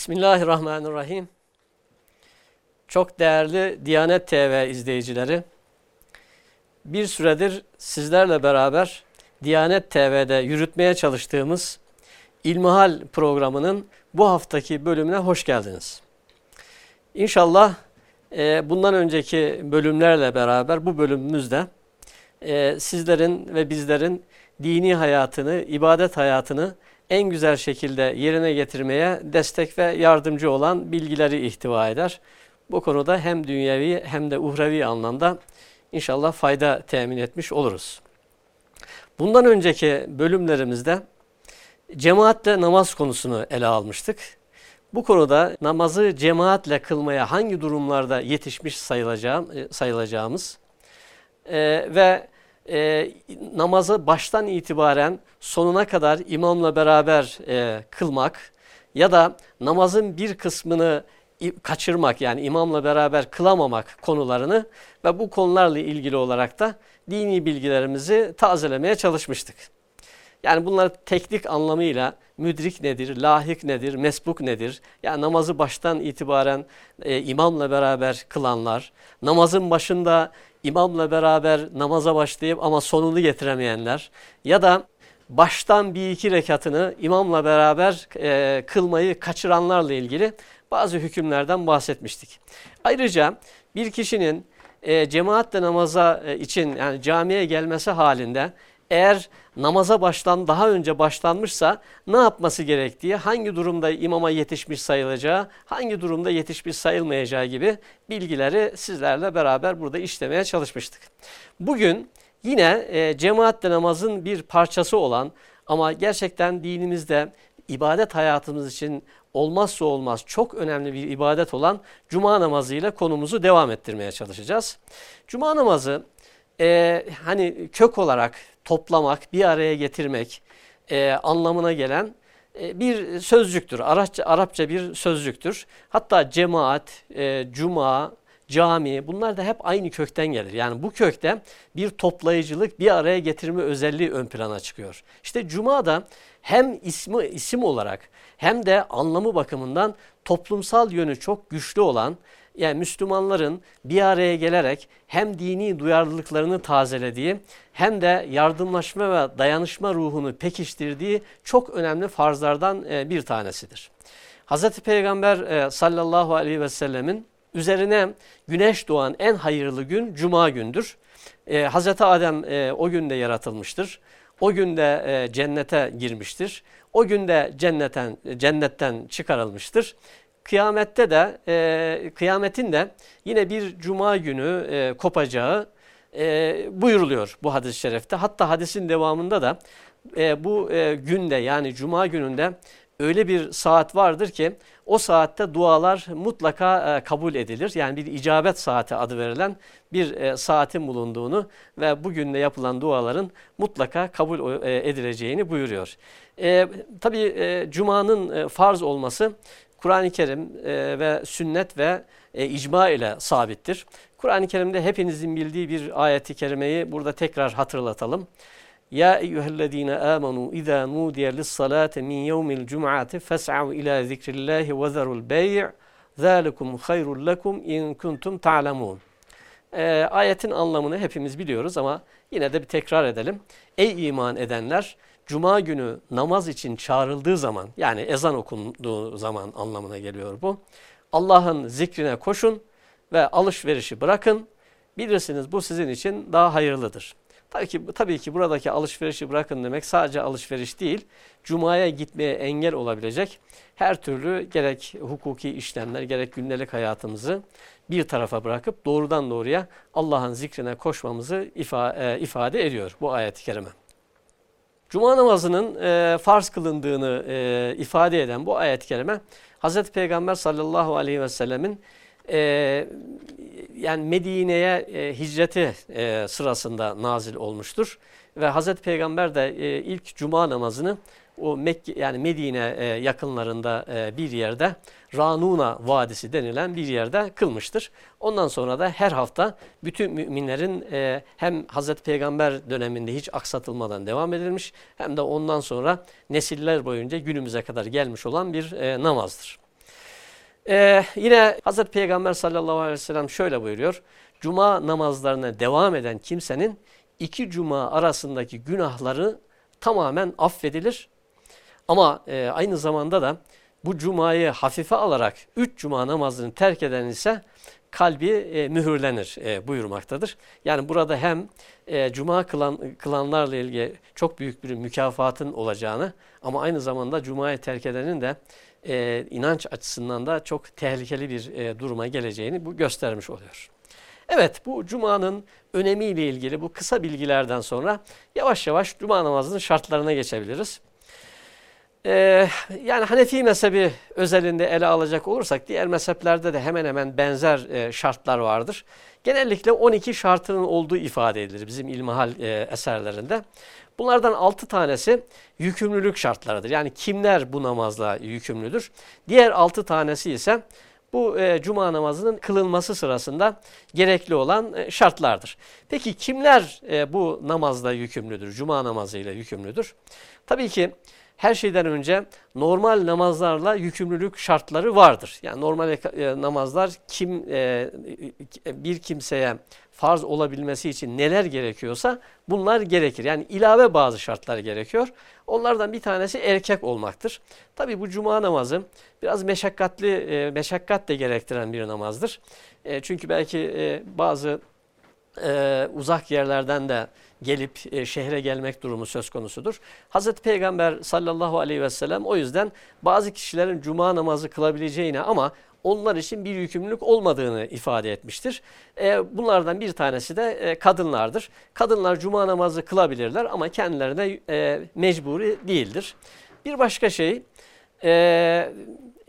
Bismillahirrahmanirrahim. Çok değerli Diyanet TV izleyicileri, bir süredir sizlerle beraber Diyanet TV'de yürütmeye çalıştığımız İlmihal programının bu haftaki bölümüne hoş geldiniz. İnşallah e, bundan önceki bölümlerle beraber bu bölümümüzde e, sizlerin ve bizlerin dini hayatını, ibadet hayatını en güzel şekilde yerine getirmeye destek ve yardımcı olan bilgileri ihtiva eder. Bu konuda hem dünyevi hem de uhrevi anlamda inşallah fayda temin etmiş oluruz. Bundan önceki bölümlerimizde cemaatle namaz konusunu ele almıştık. Bu konuda namazı cemaatle kılmaya hangi durumlarda yetişmiş sayılacağım, sayılacağımız e, ve e, namazı baştan itibaren sonuna kadar imamla beraber e, kılmak ya da namazın bir kısmını kaçırmak yani imamla beraber kılamamak konularını ve bu konularla ilgili olarak da dini bilgilerimizi tazelemeye çalışmıştık. Yani bunlar teknik anlamıyla müdrik nedir, lahik nedir, mesbuk nedir? Yani namazı baştan itibaren e, imamla beraber kılanlar, namazın başında imamla beraber namaza başlayıp ama sonunu getiremeyenler ya da baştan bir iki rekatını imamla beraber e, kılmayı kaçıranlarla ilgili bazı hükümlerden bahsetmiştik. Ayrıca bir kişinin e, cemaatle namaza e, için yani camiye gelmesi halinde eğer namaza başlan daha önce başlanmışsa ne yapması gerektiği, hangi durumda imama yetişmiş sayılacağı, hangi durumda yetişmiş sayılmayacağı gibi bilgileri sizlerle beraber burada işlemeye çalışmıştık. Bugün yine e, cemaatle namazın bir parçası olan ama gerçekten dinimizde ibadet hayatımız için olmazsa olmaz çok önemli bir ibadet olan cuma namazıyla konumuzu devam ettirmeye çalışacağız. Cuma namazı e, hani kök olarak toplamak, bir araya getirmek e, anlamına gelen e, bir sözcüktür. Arapça, Arapça bir sözcüktür. Hatta cemaat, e, cuma, cami bunlar da hep aynı kökten gelir. Yani bu kökte bir toplayıcılık, bir araya getirme özelliği ön plana çıkıyor. İşte cuma da hem ismi isim olarak hem de anlamı bakımından toplumsal yönü çok güçlü olan yani Müslümanların bir araya gelerek hem dini duyarlılıklarını tazelediği hem de yardımlaşma ve dayanışma ruhunu pekiştirdiği çok önemli farzlardan e, bir tanesidir. Hz. Peygamber e, sallallahu aleyhi ve sellemin üzerine güneş doğan en hayırlı gün cuma gündür. E, Hz. Adem o günde yaratılmıştır. O günde cennete girmiştir. O günde cennetten, cennetten çıkarılmıştır. Kıyamette de e, kıyametin de yine bir cuma günü e, kopacağı e, buyuruluyor bu hadis-i şerifte. Hatta hadisin devamında da e, bu e, günde yani cuma gününde öyle bir saat vardır ki o saatte dualar mutlaka e, kabul edilir. Yani bir icabet saati adı verilen bir e, saatin bulunduğunu ve bugün de yapılan duaların mutlaka kabul e, edileceğini buyuruyor. E, tabii e, Cuma'nın e, farz olması Kur'an-ı Kerim e, ve sünnet ve e, icma ile sabittir. Kur'an-ı Kerim'de hepinizin bildiği bir ayeti kerimeyi burada tekrar hatırlatalım. Ya eyyühellezine amenu izâ nudiye lissalâte min yevmil cum'ati fes'av ila zikrillahi ve zerul bey' zâlikum hayrul lekum in kuntum ta'lemûn. E, ayetin anlamını hepimiz biliyoruz ama yine de bir tekrar edelim. Ey iman edenler! Cuma günü namaz için çağrıldığı zaman yani ezan okunduğu zaman anlamına geliyor bu. Allah'ın zikrine koşun ve alışverişi bırakın. Bilirsiniz bu sizin için daha hayırlıdır. Tabii ki, tabii ki buradaki alışverişi bırakın demek sadece alışveriş değil, Cuma'ya gitmeye engel olabilecek her türlü gerek hukuki işlemler gerek gündelik hayatımızı bir tarafa bırakıp doğrudan doğruya Allah'ın zikrine koşmamızı ifade ediyor bu ayet-i kerime. Cuma namazının e, farz kılındığını e, ifade eden bu ayet-i kerime Hz. Peygamber sallallahu aleyhi ve sellemin e, yani Medine'ye e, hicreti e, sırasında nazil olmuştur. Ve Hz. Peygamber de e, ilk cuma namazını o Mekke yani Medine e, yakınlarında e, bir yerde Ranuna Vadisi denilen bir yerde kılmıştır. Ondan sonra da her hafta bütün müminlerin e, hem Hazreti Peygamber döneminde hiç aksatılmadan devam edilmiş hem de ondan sonra nesiller boyunca günümüze kadar gelmiş olan bir namazdır. Yine Hazreti Peygamber sallallahu aleyhi ve sellem şöyle buyuruyor. Cuma namazlarına devam eden kimsenin iki cuma arasındaki günahları tamamen affedilir. Ama e, aynı zamanda da bu cumayı hafife alarak üç cuma namazını terk eden ise kalbi e, mühürlenir e, buyurmaktadır. Yani burada hem e, cuma kılan, kılanlarla ilgili çok büyük bir mükafatın olacağını ama aynı zamanda cumayı terk edenin de e, inanç açısından da çok tehlikeli bir e, duruma geleceğini bu göstermiş oluyor. Evet bu cumanın önemiyle ilgili bu kısa bilgilerden sonra yavaş yavaş cuma namazının şartlarına geçebiliriz. Ee, yani Hanefi mezhebi özelinde ele alacak olursak diğer mezheplerde de hemen hemen benzer e, şartlar vardır. Genellikle 12 şartının olduğu ifade edilir bizim ilmihal e, eserlerinde. Bunlardan 6 tanesi yükümlülük şartlarıdır. Yani kimler bu namazla yükümlüdür? Diğer 6 tanesi ise bu e, cuma namazının kılınması sırasında gerekli olan e, şartlardır. Peki kimler e, bu namazla yükümlüdür? Cuma namazıyla yükümlüdür? Tabii ki her şeyden önce normal namazlarla yükümlülük şartları vardır. Yani normal e, namazlar kim e, bir kimseye farz olabilmesi için neler gerekiyorsa bunlar gerekir. Yani ilave bazı şartlar gerekiyor. Onlardan bir tanesi erkek olmaktır. Tabi bu cuma namazı biraz meşakkatli, e, meşakkat de gerektiren bir namazdır. Çünkü belki bazı uzak yerlerden de gelip e, şehre gelmek durumu söz konusudur. Hazreti Peygamber sallallahu aleyhi ve sellem o yüzden bazı kişilerin cuma namazı kılabileceğine ama onlar için bir yükümlülük olmadığını ifade etmiştir. E, bunlardan bir tanesi de e, kadınlardır. Kadınlar cuma namazı kılabilirler ama kendilerine e, mecburi değildir. Bir başka şey e,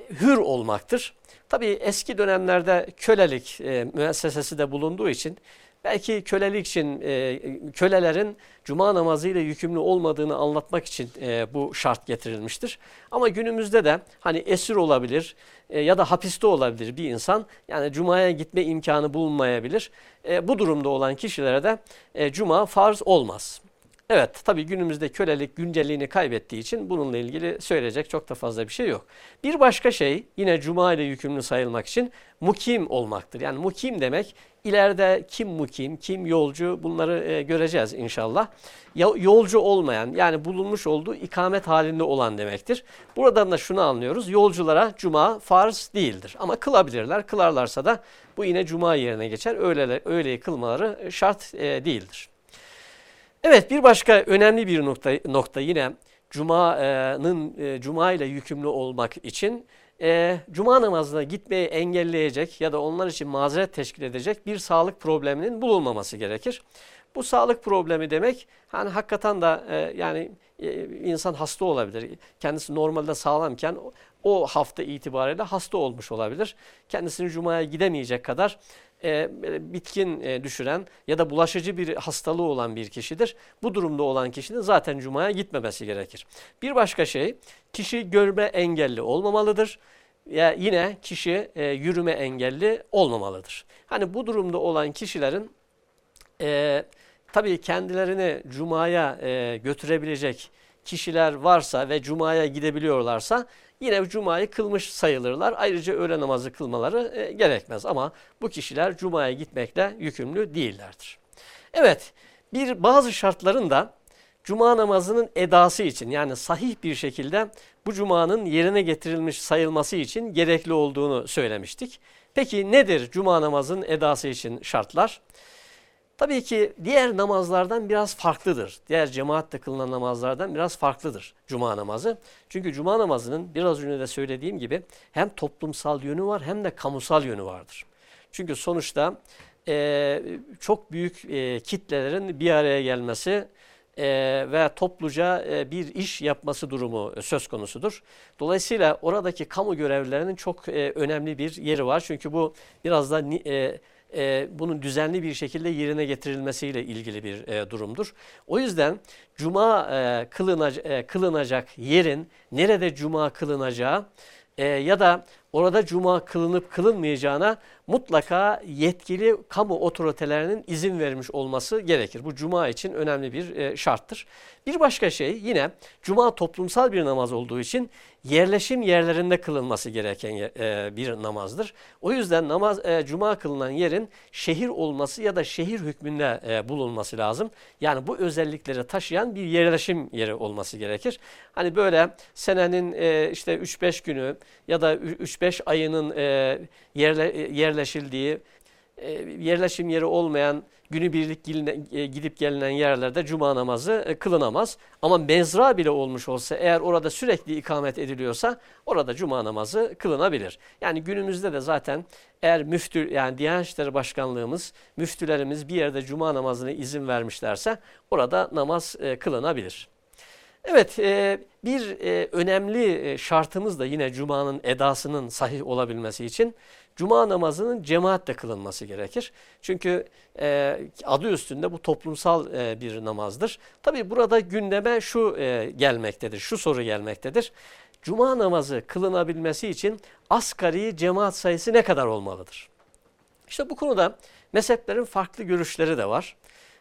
hür olmaktır. Tabii eski dönemlerde kölelik e, müessesesi de bulunduğu için Belki kölelik için e, kölelerin cuma namazıyla yükümlü olmadığını anlatmak için e, bu şart getirilmiştir. Ama günümüzde de hani esir olabilir e, ya da hapiste olabilir bir insan. Yani cumaya gitme imkanı bulunmayabilir. E, bu durumda olan kişilere de cuma farz olmaz. Evet tabii günümüzde kölelik güncelliğini kaybettiği için bununla ilgili söyleyecek çok da fazla bir şey yok. Bir başka şey yine cuma ile yükümlü sayılmak için mukim olmaktır. Yani mukim demek ileride kim mukim, kim yolcu bunları e, göreceğiz inşallah. Yolcu olmayan yani bulunmuş olduğu ikamet halinde olan demektir. Buradan da şunu anlıyoruz. Yolculara cuma farz değildir. Ama kılabilirler. Kılarlarsa da bu yine cuma yerine geçer. Öğle, öğleyi kılmaları şart e, değildir. Evet bir başka önemli bir nokta, nokta yine Cuma'nın e, Cuma ile yükümlü olmak için e, Cuma namazına gitmeyi engelleyecek ya da onlar için mazeret teşkil edecek bir sağlık probleminin bulunmaması gerekir. Bu sağlık problemi demek hani hakikaten da e, yani e, insan hasta olabilir. Kendisi normalde sağlamken o hafta itibariyle hasta olmuş olabilir. Kendisini Cuma'ya gidemeyecek kadar e, bitkin e, düşüren ya da bulaşıcı bir hastalığı olan bir kişidir. Bu durumda olan kişinin zaten Cuma'ya gitmemesi gerekir. Bir başka şey kişi görme engelli olmamalıdır. Ya yine kişi e, yürüme engelli olmamalıdır. Hani bu durumda olan kişilerin e, tabii kendilerini Cuma'ya e, götürebilecek kişiler varsa ve Cuma'ya gidebiliyorlarsa yine Cuma'yı kılmış sayılırlar. Ayrıca öğle namazı kılmaları e, gerekmez ama bu kişiler Cuma'ya gitmekle yükümlü değillerdir. Evet bir bazı şartların da Cuma namazının edası için yani sahih bir şekilde bu Cuma'nın yerine getirilmiş sayılması için gerekli olduğunu söylemiştik. Peki nedir Cuma namazın edası için şartlar? Tabii ki diğer namazlardan biraz farklıdır. Diğer cemaatle kılınan namazlardan biraz farklıdır cuma namazı. Çünkü cuma namazının biraz önce de söylediğim gibi hem toplumsal yönü var hem de kamusal yönü vardır. Çünkü sonuçta e, çok büyük e, kitlelerin bir araya gelmesi e, ve topluca e, bir iş yapması durumu söz konusudur. Dolayısıyla oradaki kamu görevlilerinin çok e, önemli bir yeri var. Çünkü bu biraz da... E, e, bunun düzenli bir şekilde yerine getirilmesiyle ilgili bir e, durumdur. O yüzden cuma e, kılınacak, e, kılınacak yerin nerede cuma kılınacağı e, ya da orada cuma kılınıp kılınmayacağına mutlaka yetkili kamu otoritelerinin izin vermiş olması gerekir. Bu cuma için önemli bir e, şarttır. Bir başka şey yine cuma toplumsal bir namaz olduğu için yerleşim yerlerinde kılınması gereken e, bir namazdır. O yüzden namaz e, cuma kılınan yerin şehir olması ya da şehir hükmünde bulunması lazım. Yani bu özellikleri taşıyan bir yerleşim yeri olması gerekir. Hani böyle senenin işte 3-5 günü ya da 3-5 ayının yerle, yerleşildiği yerleşim yeri olmayan günübirlik e, gidip gelinen yerlerde cuma namazı e, kılınamaz. Ama mezra bile olmuş olsa eğer orada sürekli ikamet ediliyorsa orada cuma namazı kılınabilir. Yani günümüzde de zaten eğer müftü yani Diyanet İşleri Başkanlığımız, müftülerimiz bir yerde cuma namazına izin vermişlerse orada namaz e, kılınabilir. Evet bir önemli şartımız da yine Cuma'nın edasının sahih olabilmesi için Cuma namazının cemaatle kılınması gerekir. Çünkü e, adı üstünde bu toplumsal e, bir namazdır. Tabi burada gündeme şu e, gelmektedir, şu soru gelmektedir. Cuma namazı kılınabilmesi için asgari cemaat sayısı ne kadar olmalıdır? İşte bu konuda mezheplerin farklı görüşleri de var.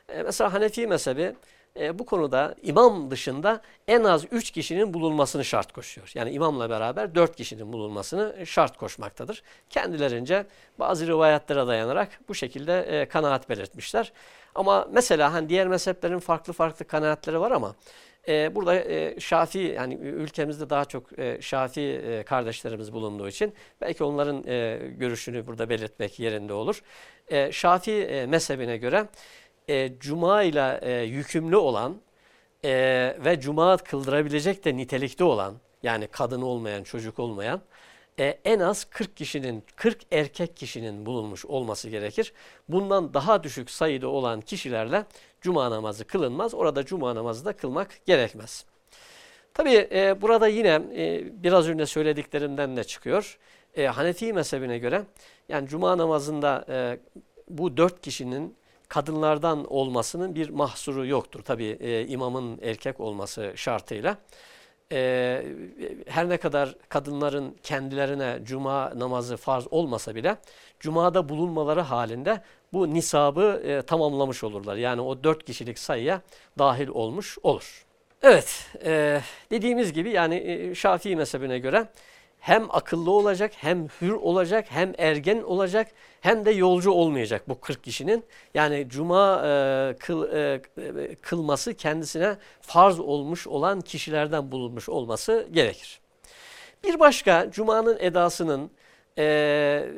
E, mesela Hanefi mezhebi e, bu konuda imam dışında en az 3 kişinin bulunmasını şart koşuyor. Yani imamla beraber 4 kişinin bulunmasını şart koşmaktadır. Kendilerince bazı rivayetlere dayanarak bu şekilde e, kanaat belirtmişler. Ama mesela hani diğer mezheplerin farklı farklı kanaatleri var ama e, burada e, Şafii yani ülkemizde daha çok e, Şafii e, kardeşlerimiz bulunduğu için belki onların e, görüşünü burada belirtmek yerinde olur. E, Şafii e, mezhebine göre e, cuma ile e, yükümlü olan e, ve cuma kıldırabilecek de nitelikte olan yani kadın olmayan, çocuk olmayan e, en az 40 kişinin, 40 erkek kişinin bulunmuş olması gerekir. Bundan daha düşük sayıda olan kişilerle cuma namazı kılınmaz. Orada cuma namazı da kılmak gerekmez. Tabi e, burada yine e, biraz önce söylediklerimden de çıkıyor. E, Hanefi mezhebine göre yani cuma namazında e, bu dört kişinin kadınlardan olmasının bir mahsuru yoktur. Tabi e, imamın erkek olması şartıyla. E, her ne kadar kadınların kendilerine cuma namazı farz olmasa bile cumada bulunmaları halinde bu nisabı e, tamamlamış olurlar. Yani o dört kişilik sayıya dahil olmuş olur. Evet e, dediğimiz gibi yani e, Şafii mezhebine göre hem akıllı olacak, hem hür olacak, hem ergen olacak, hem de yolcu olmayacak bu 40 kişinin. Yani cuma e, kıl, e, kılması kendisine farz olmuş olan kişilerden bulunmuş olması gerekir. Bir başka cumanın edasının e,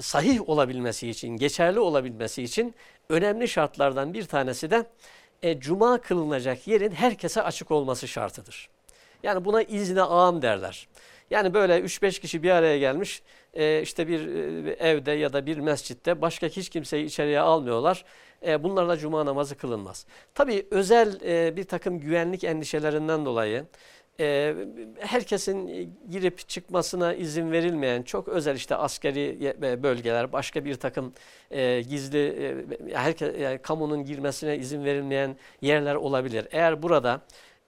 sahih olabilmesi için, geçerli olabilmesi için önemli şartlardan bir tanesi de e, cuma kılınacak yerin herkese açık olması şartıdır. Yani buna izne ağam derler. Yani böyle 3-5 kişi bir araya gelmiş e, işte bir e, evde ya da bir mescitte başka hiç kimseyi içeriye almıyorlar. E, bunlarla cuma namazı kılınmaz. Tabi özel bir takım güvenlik endişelerinden dolayı herkesin girip çıkmasına izin verilmeyen çok özel işte askeri bölgeler, başka bir takım gizli, herkes, yani kamunun girmesine izin verilmeyen yerler olabilir. Eğer burada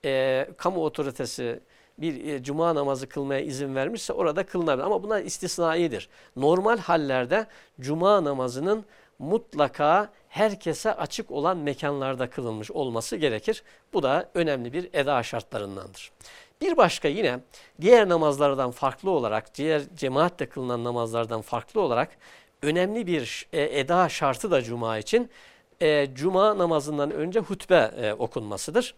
e, kamu otoritesi bir e, cuma namazı kılmaya izin vermişse orada kılınabilir. Ama bunlar istisnaidir. Normal hallerde cuma namazının mutlaka herkese açık olan mekanlarda kılınmış olması gerekir. Bu da önemli bir eda şartlarındandır. Bir başka yine diğer namazlardan farklı olarak, diğer cemaatle kılınan namazlardan farklı olarak önemli bir e, eda şartı da cuma için e, cuma namazından önce hutbe e, okunmasıdır.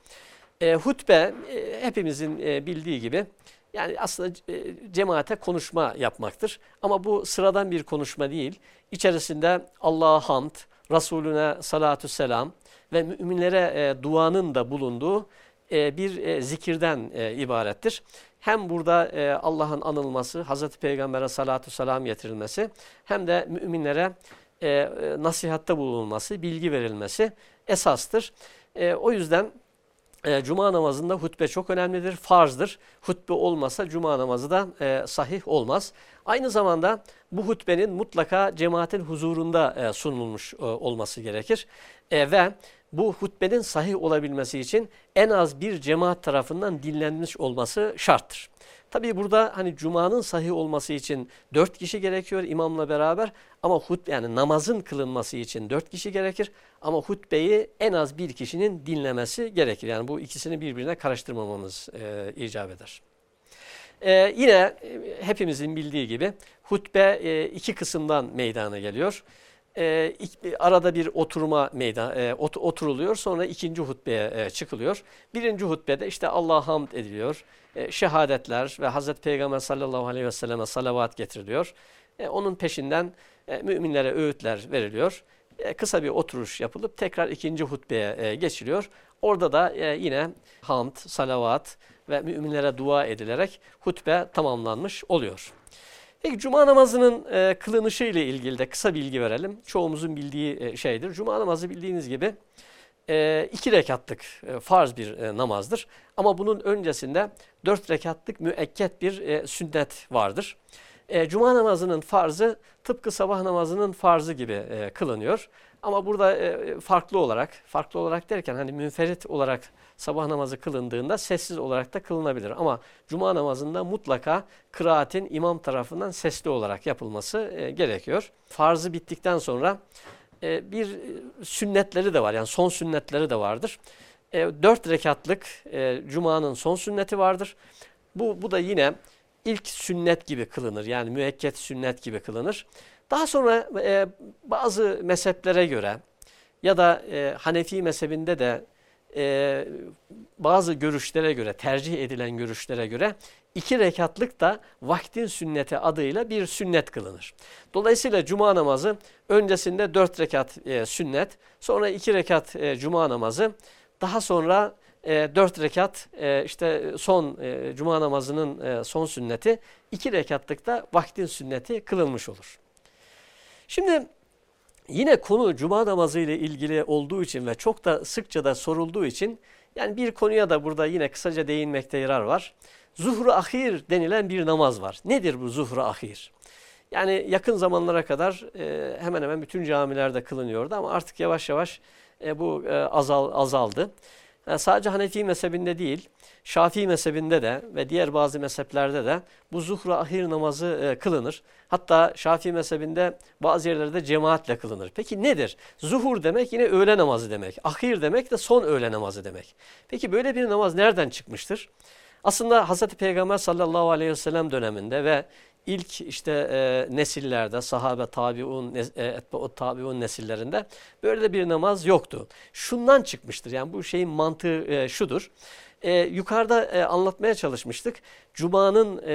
E, hutbe e, hepimizin e, bildiği gibi yani aslında e, cemaate konuşma yapmaktır. Ama bu sıradan bir konuşma değil. İçerisinde Allah'a hamd, Resulüne salatü selam ve müminlere e, duanın da bulunduğu e, bir e, zikirden e, ibarettir. Hem burada e, Allah'ın anılması, Hazreti Peygamber'e salatü selam getirilmesi hem de müminlere e, e, nasihatte bulunması, bilgi verilmesi esastır. E, o yüzden e, cuma namazında hutbe çok önemlidir, farzdır. Hutbe olmasa cuma namazı da e, sahih olmaz. Aynı zamanda bu hutbenin mutlaka cemaatin huzurunda e, sunulmuş e, olması gerekir. E, ve bu hutbenin sahih olabilmesi için en az bir cemaat tarafından dinlenmiş olması şarttır. Tabii burada hani cumanın sahih olması için dört kişi gerekiyor imamla beraber ama hutbe yani namazın kılınması için dört kişi gerekir ama hutbeyi en az bir kişinin dinlemesi gerekir. Yani bu ikisini birbirine karıştırmamamız e, icap eder. Ee, yine e, hepimizin bildiği gibi hutbe e, iki kısımdan meydana geliyor. E, arada bir oturma meydan e, ot, oturuluyor sonra ikinci hutbeye e, çıkılıyor. Birinci hutbede işte Allah'a hamd ediliyor. E, şehadetler ve Hazreti Peygamber sallallahu aleyhi ve selleme salavat getiriliyor. E, onun peşinden e, müminlere öğütler veriliyor. E, kısa bir oturuş yapılıp tekrar ikinci hutbeye e, geçiliyor. Orada da e, yine hamd, salavat ve müminlere dua edilerek hutbe tamamlanmış oluyor. Peki cuma namazının e, kılınışı ile ilgili de kısa bilgi verelim. Çoğumuzun bildiği e, şeydir. Cuma namazı bildiğiniz gibi e, iki rekatlık e, farz bir e, namazdır. Ama bunun öncesinde dört rekatlık müekket bir e, sünnet vardır. E, Cuma namazının farzı tıpkı sabah namazının farzı gibi e, kılınıyor. Ama burada e, farklı olarak, farklı olarak derken hani münferit olarak sabah namazı kılındığında sessiz olarak da kılınabilir. Ama cuma namazında mutlaka kıraatin imam tarafından sesli olarak yapılması e, gerekiyor. Farzı bittikten sonra e, bir sünnetleri de var yani son sünnetleri de vardır. E, dört rekatlık e, cumanın son sünneti vardır. Bu, bu da yine ilk sünnet gibi kılınır yani müekket sünnet gibi kılınır. Daha sonra e, bazı mezheplere göre ya da e, Hanefi mezhebinde de e, bazı görüşlere göre, tercih edilen görüşlere göre iki rekatlık da vaktin sünneti adıyla bir sünnet kılınır. Dolayısıyla cuma namazı öncesinde dört rekat e, sünnet, sonra iki rekat e, cuma namazı, daha sonra e, dört rekat e, işte son e, cuma namazının e, son sünneti, iki rekatlık da vaktin sünneti kılınmış olur. Şimdi yine konu cuma namazı ile ilgili olduğu için ve çok da sıkça da sorulduğu için yani bir konuya da burada yine kısaca değinmekte yarar var. Zuhru ahir denilen bir namaz var. Nedir bu zuhru ahir? Yani yakın zamanlara kadar e, hemen hemen bütün camilerde kılınıyordu ama artık yavaş yavaş e, bu e, azal, azaldı. Yani sadece Hanefi mezhebinde değil, Şafii mezhebinde de ve diğer bazı mezheplerde de bu zuhru ahir namazı e, kılınır. Hatta Şafii mezhebinde bazı yerlerde cemaatle kılınır. Peki nedir? Zuhur demek yine öğle namazı demek. Ahir demek de son öğle namazı demek. Peki böyle bir namaz nereden çıkmıştır? Aslında Hz. Peygamber sallallahu aleyhi ve sellem döneminde ve ilk işte e, nesillerde sahabe tabiun e, tabiun nesillerinde böyle bir namaz yoktu. Şundan çıkmıştır. Yani bu şeyin mantığı e, şudur. E, yukarıda e, anlatmaya çalışmıştık. Cuma'nın e,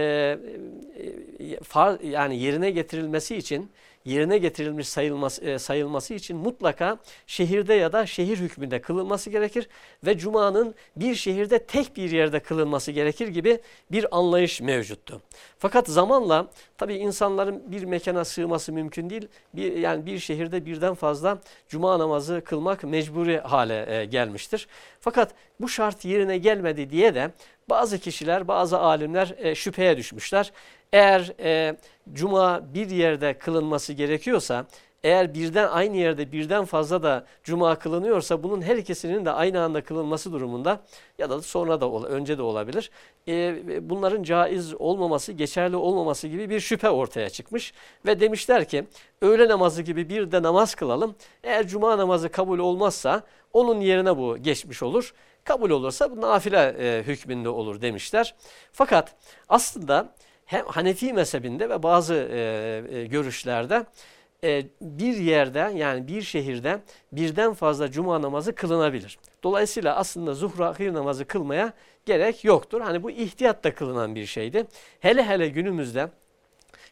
e, far, yani yerine getirilmesi için yerine getirilmiş sayılması, e, sayılması için mutlaka şehirde ya da şehir hükmünde kılınması gerekir ve Cuma'nın bir şehirde tek bir yerde kılınması gerekir gibi bir anlayış mevcuttu. Fakat zamanla tabi insanların bir mekana sığması mümkün değil. Bir, yani bir şehirde birden fazla Cuma namazı kılmak mecburi hale e, gelmiştir. Fakat bu şart yerine gelmedi diye de bazı kişiler, bazı alimler e, şüpheye düşmüşler. Eğer e, cuma bir yerde kılınması gerekiyorsa, eğer birden aynı yerde birden fazla da cuma kılınıyorsa bunun her ikisinin de aynı anda kılınması durumunda ya da sonra da önce de olabilir. E, bunların caiz olmaması, geçerli olmaması gibi bir şüphe ortaya çıkmış ve demişler ki öğle namazı gibi bir de namaz kılalım. Eğer cuma namazı kabul olmazsa onun yerine bu geçmiş olur. Kabul olursa bu nafile e, hükmünde olur demişler. Fakat aslında hem Hanefi mezhebinde ve bazı e, e, görüşlerde e, bir yerde yani bir şehirde birden fazla cuma namazı kılınabilir. Dolayısıyla aslında zuhra ahir namazı kılmaya gerek yoktur. Hani bu ihtiyatta kılınan bir şeydi. Hele hele günümüzde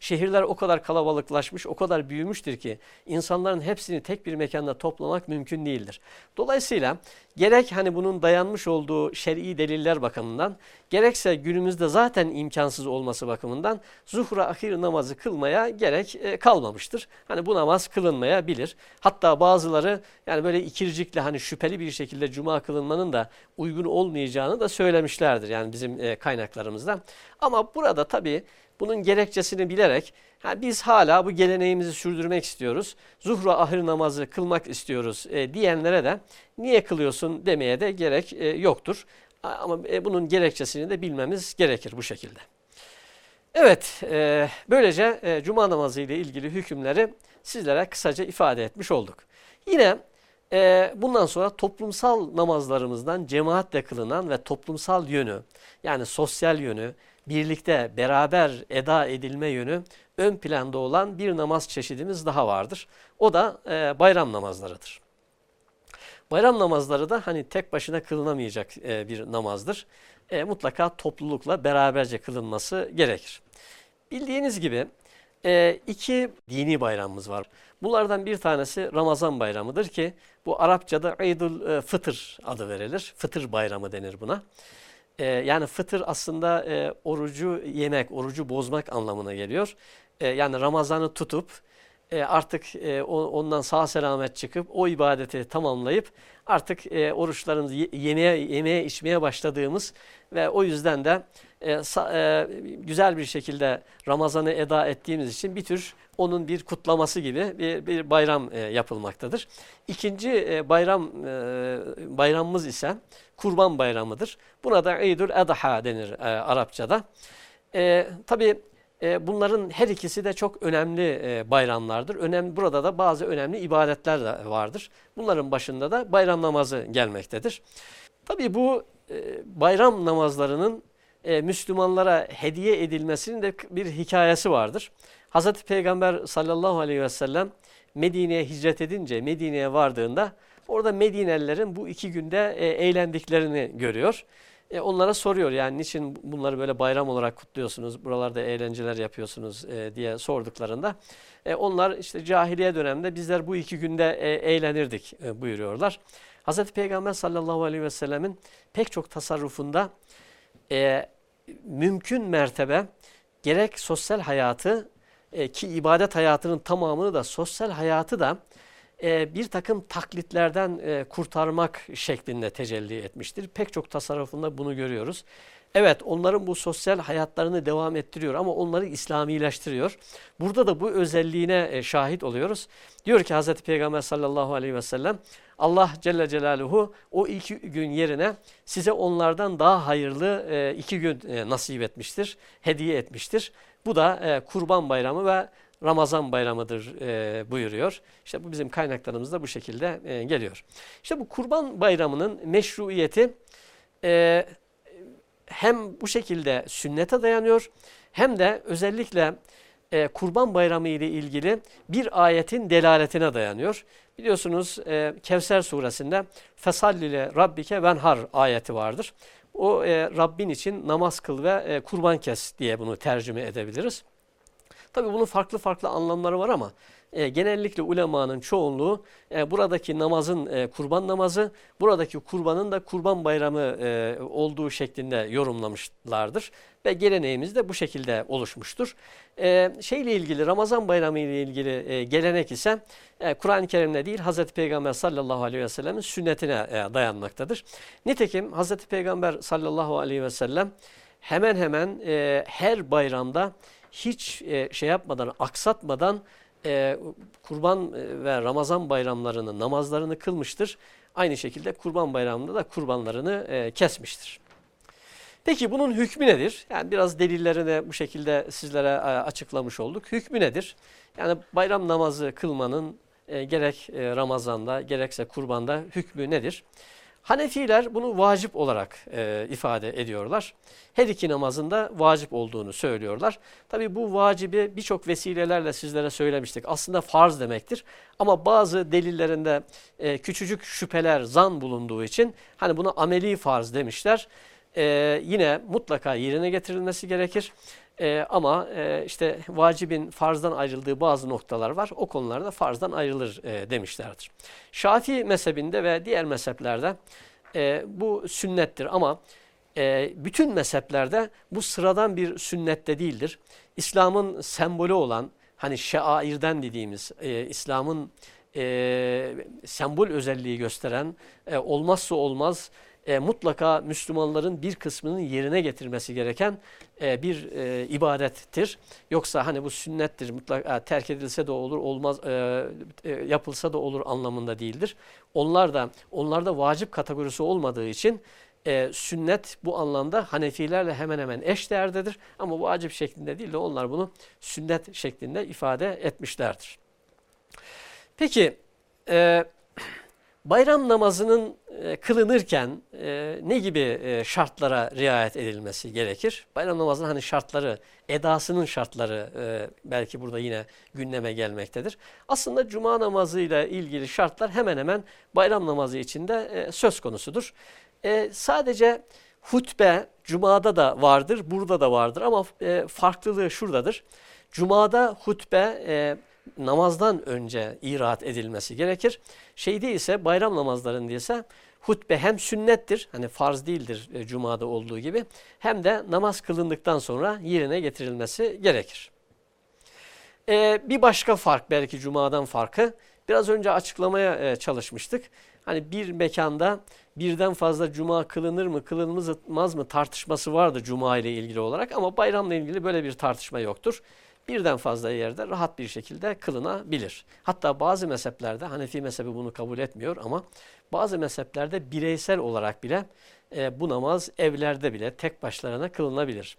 Şehirler o kadar kalabalıklaşmış, o kadar büyümüştür ki insanların hepsini tek bir mekanda toplamak mümkün değildir. Dolayısıyla gerek hani bunun dayanmış olduğu şer'i deliller bakımından, gerekse günümüzde zaten imkansız olması bakımından zuhra ahir namazı kılmaya gerek e, kalmamıştır. Hani bu namaz kılınmayabilir. Hatta bazıları yani böyle ikircikle hani şüpheli bir şekilde cuma kılınmanın da uygun olmayacağını da söylemişlerdir yani bizim e, kaynaklarımızda. Ama burada tabii bunun gerekçesini bilerek ha, biz hala bu geleneğimizi sürdürmek istiyoruz. Zuhru ahir namazı kılmak istiyoruz e, diyenlere de niye kılıyorsun demeye de gerek e, yoktur. Ama e, bunun gerekçesini de bilmemiz gerekir bu şekilde. Evet, e, böylece e, cuma namazı ile ilgili hükümleri sizlere kısaca ifade etmiş olduk. Yine e, bundan sonra toplumsal namazlarımızdan cemaatle kılınan ve toplumsal yönü yani sosyal yönü birlikte beraber eda edilme yönü ön planda olan bir namaz çeşidimiz daha vardır. O da e, bayram namazlarıdır. Bayram namazları da hani tek başına kılınamayacak e, bir namazdır. E, mutlaka toplulukla beraberce kılınması gerekir. Bildiğiniz gibi iki dini bayramımız var. Bunlardan bir tanesi Ramazan bayramıdır ki bu Arapçada Eidul e, Fıtır adı verilir. Fıtır bayramı denir buna. E, yani fıtır aslında e, orucu yemek, orucu bozmak anlamına geliyor. E, yani Ramazan'ı tutup e, artık e, ondan sağ selamet çıkıp o ibadeti tamamlayıp artık e, oruçlarımızı yemeye, yemeye içmeye başladığımız ve o yüzden de e, sa, e, güzel bir şekilde Ramazan'ı eda ettiğimiz için bir tür onun bir kutlaması gibi bir, bir bayram e, yapılmaktadır. İkinci e, bayram e, bayramımız ise Kurban Bayramı'dır. Buna da Eidül Adha denir e, Arapçada. E, Tabi e, bunların her ikisi de çok önemli e, bayramlardır. Önemli, burada da bazı önemli ibadetler de vardır. Bunların başında da bayram namazı gelmektedir. Tabi bu e, bayram namazlarının e, Müslümanlara hediye edilmesinin de bir hikayesi vardır. Hz. Peygamber sallallahu aleyhi ve sellem Medine'ye hicret edince Medine'ye vardığında orada Medinelilerin bu iki günde e, eğlendiklerini görüyor. E, onlara soruyor yani niçin bunları böyle bayram olarak kutluyorsunuz, buralarda eğlenceler yapıyorsunuz e, diye sorduklarında. E, onlar işte cahiliye döneminde bizler bu iki günde e, eğlenirdik e, buyuruyorlar. Hz. Peygamber sallallahu aleyhi ve sellemin pek çok tasarrufunda e, mümkün mertebe gerek sosyal hayatı e, ki ibadet hayatının tamamını da sosyal hayatı da e, bir takım taklitlerden e, kurtarmak şeklinde tecelli etmiştir. Pek çok tasarrufunda bunu görüyoruz. Evet onların bu sosyal hayatlarını devam ettiriyor ama onları İslamileştiriyor. Burada da bu özelliğine e, şahit oluyoruz. Diyor ki Hz. Peygamber sallallahu aleyhi ve sellem Allah Celle Celaluhu o iki gün yerine size onlardan daha hayırlı e, iki gün e, nasip etmiştir, hediye etmiştir. Bu da kurban bayramı ve Ramazan bayramıdır buyuruyor. İşte bu bizim kaynaklarımızda bu şekilde geliyor. İşte bu kurban bayramının meşruiyeti hem bu şekilde sünnete dayanıyor hem de özellikle e, Kurban Bayramı ile ilgili bir ayetin delaletine dayanıyor. Biliyorsunuz e, Kevser suresinde Fesallile Rabbike venhar ayeti vardır. O e, Rabbin için namaz kıl ve e, kurban kes diye bunu tercüme edebiliriz. Tabi bunun farklı farklı anlamları var ama e, genellikle ulemanın çoğunluğu e, buradaki namazın e, kurban namazı, buradaki kurbanın da kurban bayramı e, olduğu şeklinde yorumlamışlardır. Ve geleneğimiz de bu şekilde oluşmuştur. E, şeyle ilgili Ramazan bayramı ile ilgili e, gelenek ise e, Kur'an-ı Kerim'de değil Hazreti Peygamber sallallahu aleyhi ve sellemin sünnetine e, dayanmaktadır. Nitekim Hazreti Peygamber sallallahu aleyhi ve sellem hemen hemen e, her bayramda hiç e, şey yapmadan, aksatmadan e, kurban e, ve Ramazan bayramlarını, namazlarını kılmıştır. Aynı şekilde kurban bayramında da kurbanlarını e, kesmiştir. Peki bunun hükmü nedir? Yani biraz delillerini bu şekilde sizlere e, açıklamış olduk. Hükmü nedir? Yani bayram namazı kılmanın e, gerek e, Ramazan'da gerekse kurbanda hükmü nedir? Hanefiler bunu vacip olarak e, ifade ediyorlar. Her iki namazında vacip olduğunu söylüyorlar. Tabi bu vacibi birçok vesilelerle sizlere söylemiştik. Aslında farz demektir. Ama bazı delillerinde e, küçücük şüpheler, zan bulunduğu için hani buna ameli farz demişler. E, yine mutlaka yerine getirilmesi gerekir. E, ama e, işte vacibin farzdan ayrıldığı bazı noktalar var. O konularda farzdan ayrılır e, demişlerdir. Şafii mezhebinde ve diğer mezheplerde e, bu sünnettir ama e, bütün mezheplerde bu sıradan bir sünnette değildir. İslam'ın sembolü olan hani şairden dediğimiz e, İslam'ın e, sembol özelliği gösteren e, olmazsa olmaz e, mutlaka Müslümanların bir kısmının yerine getirmesi gereken e, bir e, ibadettir. Yoksa hani bu sünnettir mutlaka terk edilse de olur olmaz e, e, yapılsa da olur anlamında değildir. Onlar da onlarda vacip kategorisi olmadığı için e, sünnet bu anlamda Hanefilerle hemen hemen eş değerdedir. Ama vacip şeklinde değil de onlar bunu sünnet şeklinde ifade etmişlerdir. Peki e, bayram namazının e, kılınırken e, ne gibi e, şartlara riayet edilmesi gerekir? Bayram namazının hani şartları, edasının şartları belki burada yine gündeme gelmektedir. Aslında cuma namazıyla ilgili şartlar hemen hemen bayram namazı içinde söz konusudur. Sadece hutbe cumada da vardır, burada da vardır ama farklılığı şuradadır. Cumada hutbe namazdan önce irat edilmesi gerekir. Şeyde ise bayram namazlarında ise hutbe hem sünnettir, hani farz değildir e, cumada olduğu gibi, hem de namaz kılındıktan sonra yerine getirilmesi gerekir. E, bir başka fark belki cumadan farkı, biraz önce açıklamaya e, çalışmıştık. Hani bir mekanda birden fazla cuma kılınır mı kılınmaz mı tartışması vardı cuma ile ilgili olarak ama bayramla ilgili böyle bir tartışma yoktur. Birden fazla yerde rahat bir şekilde kılınabilir. Hatta bazı mezheplerde Hanefi mezhebi bunu kabul etmiyor ama bazı mezheplerde bireysel olarak bile e, bu namaz evlerde bile tek başlarına kılınabilir.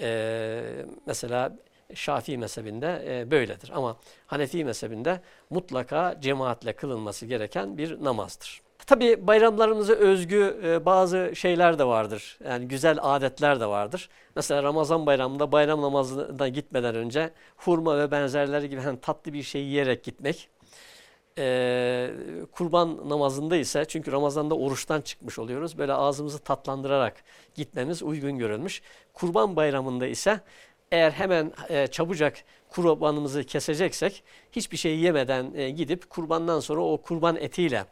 E, mesela Şafii mezhebinde e, böyledir ama Hanefi mezhebinde mutlaka cemaatle kılınması gereken bir namazdır. Tabi bayramlarımıza özgü e, bazı şeyler de vardır. Yani güzel adetler de vardır. Mesela Ramazan bayramında bayram namazına gitmeden önce hurma ve benzerleri gibi hani tatlı bir şey yiyerek gitmek. Ee, kurban namazında ise çünkü Ramazan'da oruçtan çıkmış oluyoruz. Böyle ağzımızı tatlandırarak gitmemiz uygun görülmüş. Kurban bayramında ise eğer hemen e, çabucak kurbanımızı keseceksek hiçbir şey yemeden e, gidip kurbandan sonra o kurban etiyle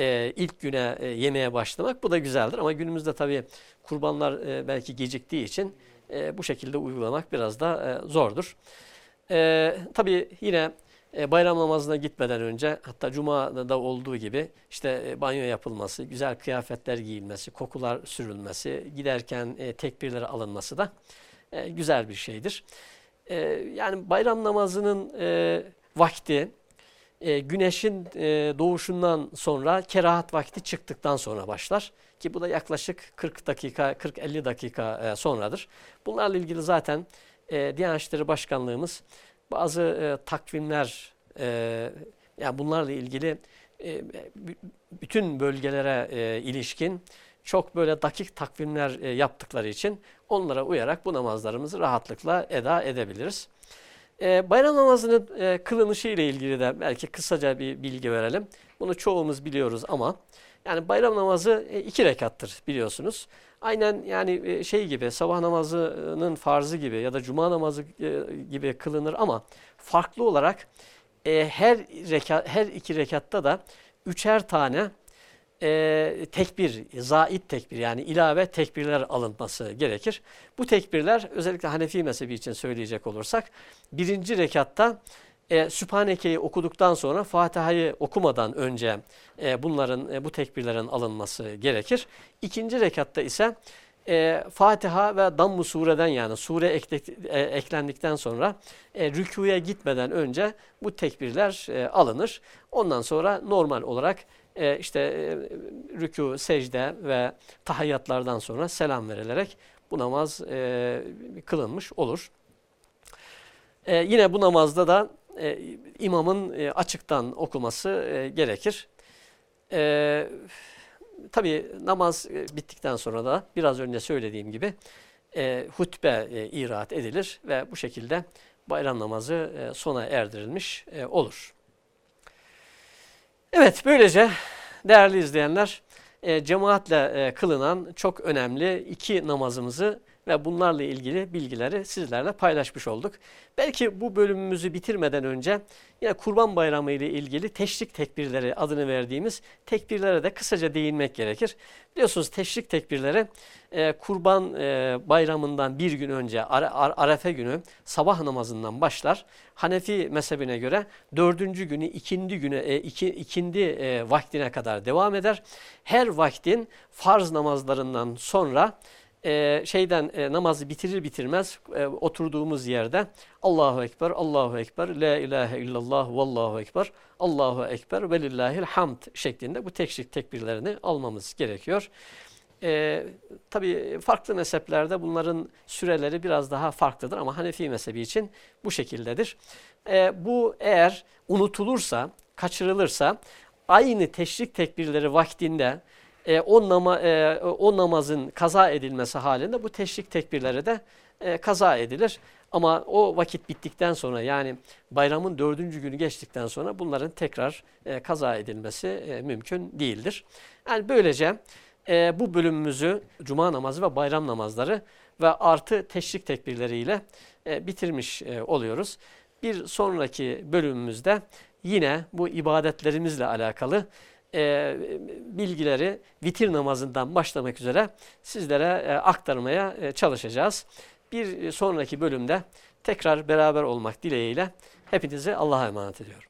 e, ilk güne e, yemeye başlamak bu da güzeldir. Ama günümüzde tabii kurbanlar e, belki geciktiği için e, bu şekilde uygulamak biraz da e, zordur. E, tabii yine e, bayram namazına gitmeden önce hatta Cuma'da olduğu gibi işte e, banyo yapılması, güzel kıyafetler giyilmesi, kokular sürülmesi, giderken e, tekbirlere alınması da e, güzel bir şeydir. E, yani bayram namazının e, vakti e, güneşin e, doğuşundan sonra kerahat vakti çıktıktan sonra başlar. Ki bu da yaklaşık 40 dakika, 40-50 dakika e, sonradır. Bunlarla ilgili zaten e, Diyanet İşleri Başkanlığımız bazı e, takvimler, e, yani bunlarla ilgili e, bütün bölgelere e, ilişkin çok böyle dakik takvimler e, yaptıkları için onlara uyarak bu namazlarımızı rahatlıkla eda edebiliriz. E, bayram namazının e, kılınışı ile ilgili de belki kısaca bir bilgi verelim. Bunu çoğumuz biliyoruz ama yani bayram namazı e, iki rekattır biliyorsunuz. Aynen yani e, şey gibi sabah namazının farzı gibi ya da cuma namazı e, gibi kılınır ama farklı olarak e, her rekat, her iki rekatta da üçer tane e, tekbir, zait tekbir yani ilave tekbirler alınması gerekir. Bu tekbirler özellikle Hanefi mezhebi için söyleyecek olursak birinci rekatta e, Sübhaneke'yi okuduktan sonra Fatiha'yı okumadan önce e, bunların e, bu tekbirlerin alınması gerekir. İkinci rekatta ise e, Fatiha ve Dammu sureden yani sure ekle, e, eklendikten sonra e, rükuya gitmeden önce bu tekbirler e, alınır. Ondan sonra normal olarak e, işte e, rükû, secde ve tahiyyatlardan sonra selam verilerek bu namaz e, kılınmış olur. E, yine bu namazda da e, imamın açıktan okuması gerekir. E, Tabi namaz bittikten sonra da biraz önce söylediğim gibi hutbe e, edilir ve bu şekilde bayram namazı sona erdirilmiş olur. Evet böylece değerli izleyenler e, cemaatle e, kılınan çok önemli iki namazımızı ve bunlarla ilgili bilgileri sizlerle paylaşmış olduk. Belki bu bölümümüzü bitirmeden önce yine Kurban Bayramı ile ilgili teşrik tekbirleri adını verdiğimiz tekbirlere de kısaca değinmek gerekir. Biliyorsunuz teşrik tekbirleri e, Kurban e, Bayramı'ndan bir gün önce Arefe günü sabah namazından başlar. Hanefi mezhebine göre dördüncü günü ikindi güne e, iki, ikindi e, vaktine kadar devam eder. Her vaktin farz namazlarından sonra e, şeyden e, namazı bitirir bitirmez e, oturduğumuz yerde Allahu Ekber, Allahu Ekber, La ilahe illallah, Vallahu Ekber, Allahu Ekber ve lillahil hamd şeklinde bu tekşik tekbirlerini almamız gerekiyor. E, Tabi farklı mezheplerde bunların süreleri biraz daha farklıdır ama Hanefi mezhebi için bu şekildedir. E, bu eğer unutulursa, kaçırılırsa aynı teşrik tekbirleri vaktinde e, o, nama, e, o namazın kaza edilmesi halinde bu teşrik tekbirleri de e, kaza edilir. Ama o vakit bittikten sonra yani bayramın dördüncü günü geçtikten sonra bunların tekrar e, kaza edilmesi e, mümkün değildir. Yani böylece e, bu bölümümüzü cuma namazı ve bayram namazları ve artı teşrik tekbirleriyle e, bitirmiş e, oluyoruz. Bir sonraki bölümümüzde yine bu ibadetlerimizle alakalı e, bilgileri vitir namazından başlamak üzere sizlere e, aktarmaya e, çalışacağız. Bir sonraki bölümde tekrar beraber olmak dileğiyle hepinizi Allah'a emanet ediyorum.